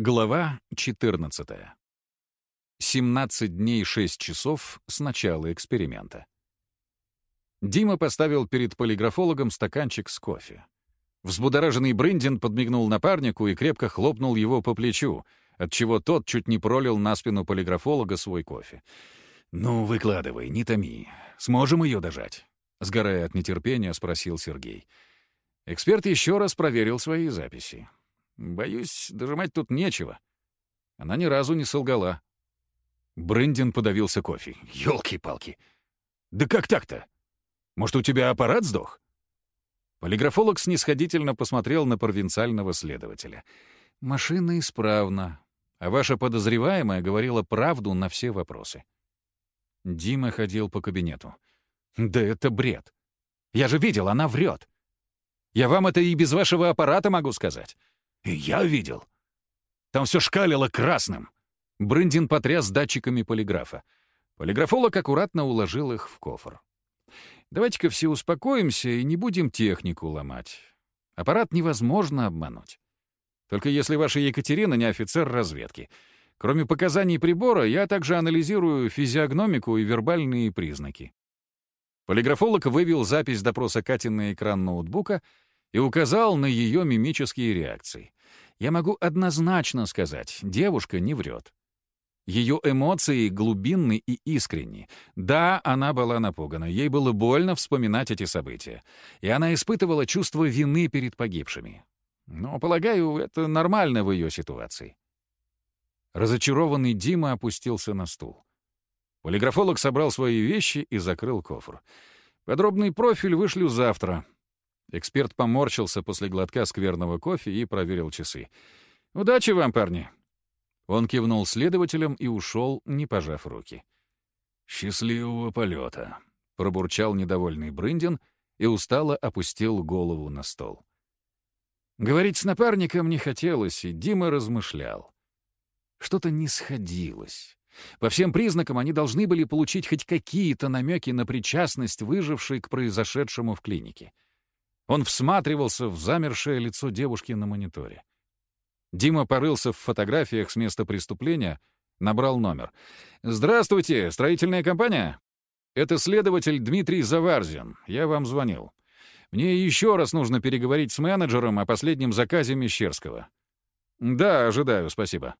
Глава 14. 17 дней 6 часов с начала эксперимента. Дима поставил перед полиграфологом стаканчик с кофе. Взбудораженный Брындин подмигнул напарнику и крепко хлопнул его по плечу, отчего тот чуть не пролил на спину полиграфолога свой кофе. «Ну, выкладывай, не томи. Сможем ее дожать?» Сгорая от нетерпения, спросил Сергей. Эксперт еще раз проверил свои записи. Боюсь, дожимать тут нечего. Она ни разу не солгала. Брендин подавился кофе. Ёлки-палки. Да как так-то? Может, у тебя аппарат сдох? Полиграфолог снисходительно посмотрел на провинциального следователя. «Машина исправна, а ваша подозреваемая говорила правду на все вопросы». Дима ходил по кабинету. «Да это бред! Я же видел, она врет! Я вам это и без вашего аппарата могу сказать. Я видел. Там все шкалило красным. Брындин потряс датчиками полиграфа. Полиграфолог аккуратно уложил их в кофр. Давайте-ка все успокоимся и не будем технику ломать. Аппарат невозможно обмануть. Только если ваша Екатерина не офицер разведки. Кроме показаний прибора, я также анализирую физиогномику и вербальные признаки. Полиграфолог вывел запись допроса Кати на экран ноутбука — и указал на ее мимические реакции. Я могу однозначно сказать, девушка не врет. Ее эмоции глубинны и искренни. Да, она была напугана, ей было больно вспоминать эти события. И она испытывала чувство вины перед погибшими. Но, полагаю, это нормально в ее ситуации. Разочарованный Дима опустился на стул. Полиграфолог собрал свои вещи и закрыл кофр. Подробный профиль вышлю завтра. Эксперт поморщился после глотка скверного кофе и проверил часы. «Удачи вам, парни!» Он кивнул следователям и ушел, не пожав руки. «Счастливого полета!» — пробурчал недовольный Брындин и устало опустил голову на стол. Говорить с напарником не хотелось, и Дима размышлял. Что-то не сходилось. По всем признакам они должны были получить хоть какие-то намеки на причастность выжившей к произошедшему в клинике — он всматривался в замершее лицо девушки на мониторе. Дима порылся в фотографиях с места преступления, набрал номер. «Здравствуйте, строительная компания? Это следователь Дмитрий Заварзин. Я вам звонил. Мне еще раз нужно переговорить с менеджером о последнем заказе Мещерского». «Да, ожидаю, спасибо».